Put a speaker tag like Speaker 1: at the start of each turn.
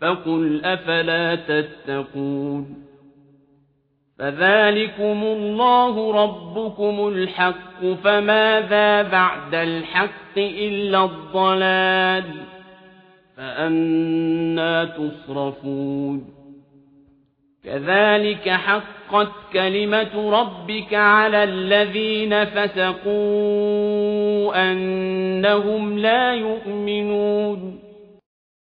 Speaker 1: فقل أفلا تتقون فذلكم الله ربكم الحق فماذا بعد الحق إلا الضلال فأنا تصرفون كذلك حقت كلمة ربك على الذين فسقوا أنهم لا يؤمنون